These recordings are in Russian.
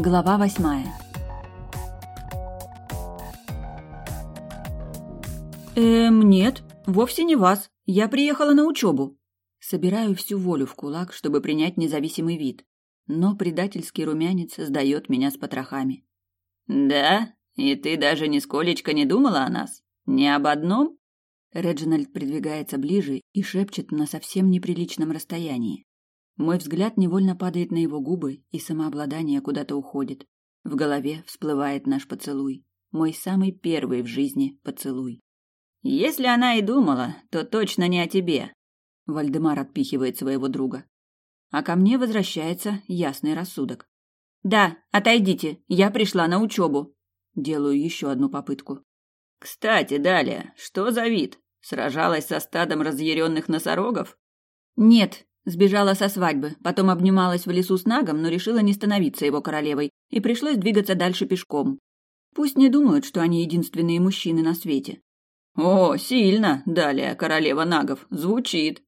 Глава восьмая. Эм, нет, вовсе не вас. Я приехала на учебу. Собираю всю волю в кулак, чтобы принять независимый вид. Но предательский румянец сдает меня с потрохами. Да? И ты даже нисколечко не думала о нас? Ни об одном? Реджинальд придвигается ближе и шепчет на совсем неприличном расстоянии. Мой взгляд невольно падает на его губы, и самообладание куда-то уходит. В голове всплывает наш поцелуй. Мой самый первый в жизни поцелуй. Если она и думала, то точно не о тебе. Вальдемар отпихивает своего друга. А ко мне возвращается ясный рассудок. Да, отойдите, я пришла на учебу. Делаю еще одну попытку. Кстати, далее, что за вид? Сражалась со стадом разъяренных носорогов? Нет, Сбежала со свадьбы, потом обнималась в лесу с Нагом, но решила не становиться его королевой, и пришлось двигаться дальше пешком. Пусть не думают, что они единственные мужчины на свете. «О, сильно! Далее, королева Нагов. Звучит!»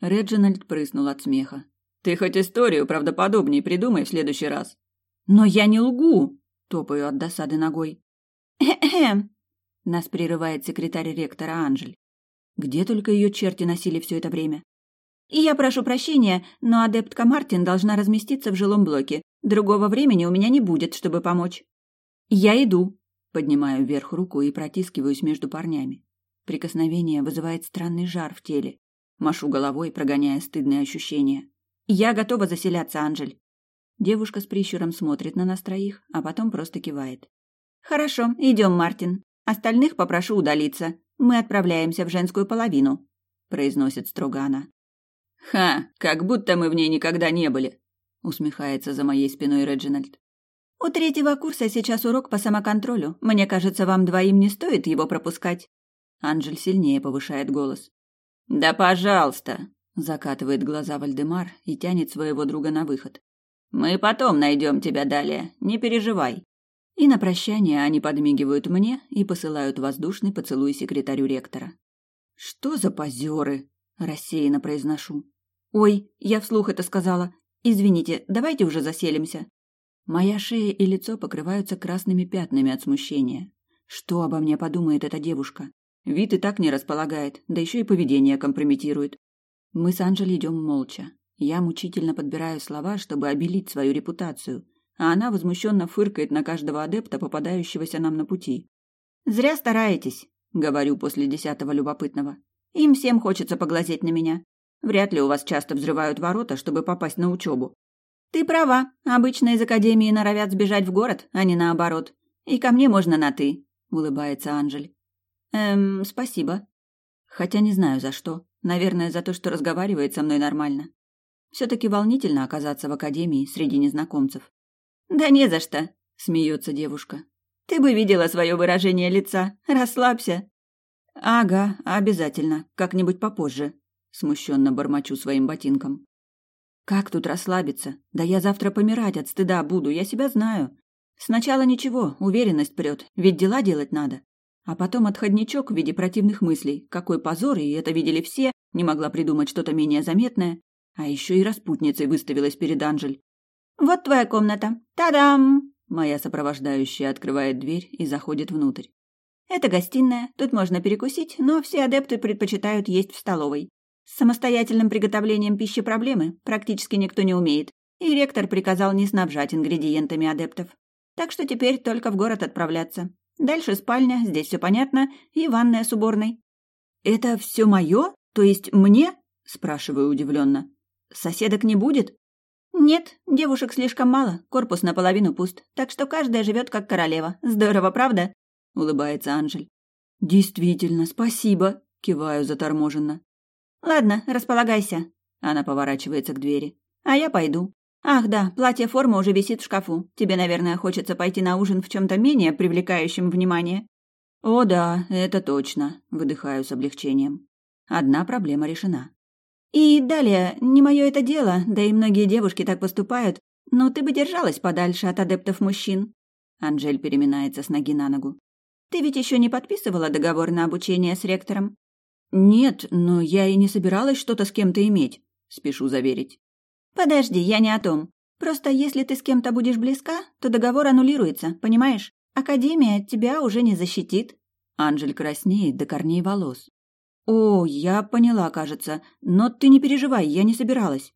Реджинальд прыснул от смеха. «Ты хоть историю правдоподобнее придумай в следующий раз». «Но я не лгу!» — топаю от досады ногой. «Эхе!» — нас прерывает секретарь ректора Анжель. Где только ее черти носили все это время? И я прошу прощения, но адептка Мартин должна разместиться в жилом блоке. Другого времени у меня не будет, чтобы помочь. Я иду. Поднимаю вверх руку и протискиваюсь между парнями. Прикосновение вызывает странный жар в теле. Машу головой, прогоняя стыдные ощущения. Я готова заселяться, Анжель. Девушка с прищуром смотрит на нас троих, а потом просто кивает. Хорошо, идем, Мартин. Остальных попрошу удалиться. Мы отправляемся в женскую половину, произносит строго она. «Ха, как будто мы в ней никогда не были», — усмехается за моей спиной Реджинальд. «У третьего курса сейчас урок по самоконтролю. Мне кажется, вам двоим не стоит его пропускать». Анжель сильнее повышает голос. «Да пожалуйста!» – закатывает глаза Вальдемар и тянет своего друга на выход. «Мы потом найдем тебя далее, не переживай». И на прощание они подмигивают мне и посылают воздушный поцелуй секретарю ректора. «Что за позеры?» – рассеянно произношу. «Ой, я вслух это сказала. Извините, давайте уже заселимся». Моя шея и лицо покрываются красными пятнами от смущения. Что обо мне подумает эта девушка? Вид и так не располагает, да еще и поведение компрометирует. Мы с Анжелей идем молча. Я мучительно подбираю слова, чтобы обелить свою репутацию, а она возмущенно фыркает на каждого адепта, попадающегося нам на пути. «Зря стараетесь», — говорю после десятого любопытного. «Им всем хочется поглазеть на меня. Вряд ли у вас часто взрывают ворота, чтобы попасть на учебу. Ты права. Обычно из академии норовят сбежать в город, а не наоборот. И ко мне можно на «ты», — улыбается Анжель. Эм, спасибо. Хотя не знаю за что. Наверное, за то, что разговаривает со мной нормально. Все-таки волнительно оказаться в академии среди незнакомцев. Да не за что, смеется девушка. Ты бы видела свое выражение лица. Расслабься. Ага, обязательно, как-нибудь попозже, смущенно бормочу своим ботинком. Как тут расслабиться? Да я завтра помирать от стыда буду, я себя знаю. Сначала ничего, уверенность прет, ведь дела делать надо. А потом отходничок в виде противных мыслей. Какой позор, и это видели все, не могла придумать что-то менее заметное. А еще и распутницей выставилась перед Анжель. «Вот твоя комната. Та-дам!» Моя сопровождающая открывает дверь и заходит внутрь. «Это гостиная, тут можно перекусить, но все адепты предпочитают есть в столовой. С самостоятельным приготовлением пищи проблемы практически никто не умеет, и ректор приказал не снабжать ингредиентами адептов. Так что теперь только в город отправляться. Дальше спальня, здесь все понятно, и ванная с уборной. «Это все мое? То есть мне?» – спрашиваю удивленно. «Соседок не будет?» «Нет, девушек слишком мало, корпус наполовину пуст, так что каждая живет как королева. Здорово, правда?» – улыбается Анжель. «Действительно, спасибо», – киваю заторможенно. «Ладно, располагайся». Она поворачивается к двери. «А я пойду. Ах да, платье-форма уже висит в шкафу. Тебе, наверное, хочется пойти на ужин в чем-то менее привлекающем внимание». «О да, это точно», — выдыхаю с облегчением. Одна проблема решена. «И далее, не мое это дело, да и многие девушки так поступают, но ты бы держалась подальше от адептов мужчин». Анжель переминается с ноги на ногу. «Ты ведь еще не подписывала договор на обучение с ректором?» «Нет, но я и не собиралась что-то с кем-то иметь», — спешу заверить. «Подожди, я не о том. Просто если ты с кем-то будешь близка, то договор аннулируется, понимаешь? Академия тебя уже не защитит». Анжель краснеет до корней волос. «О, я поняла, кажется. Но ты не переживай, я не собиралась».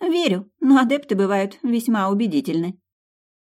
«Верю, но адепты бывают весьма убедительны».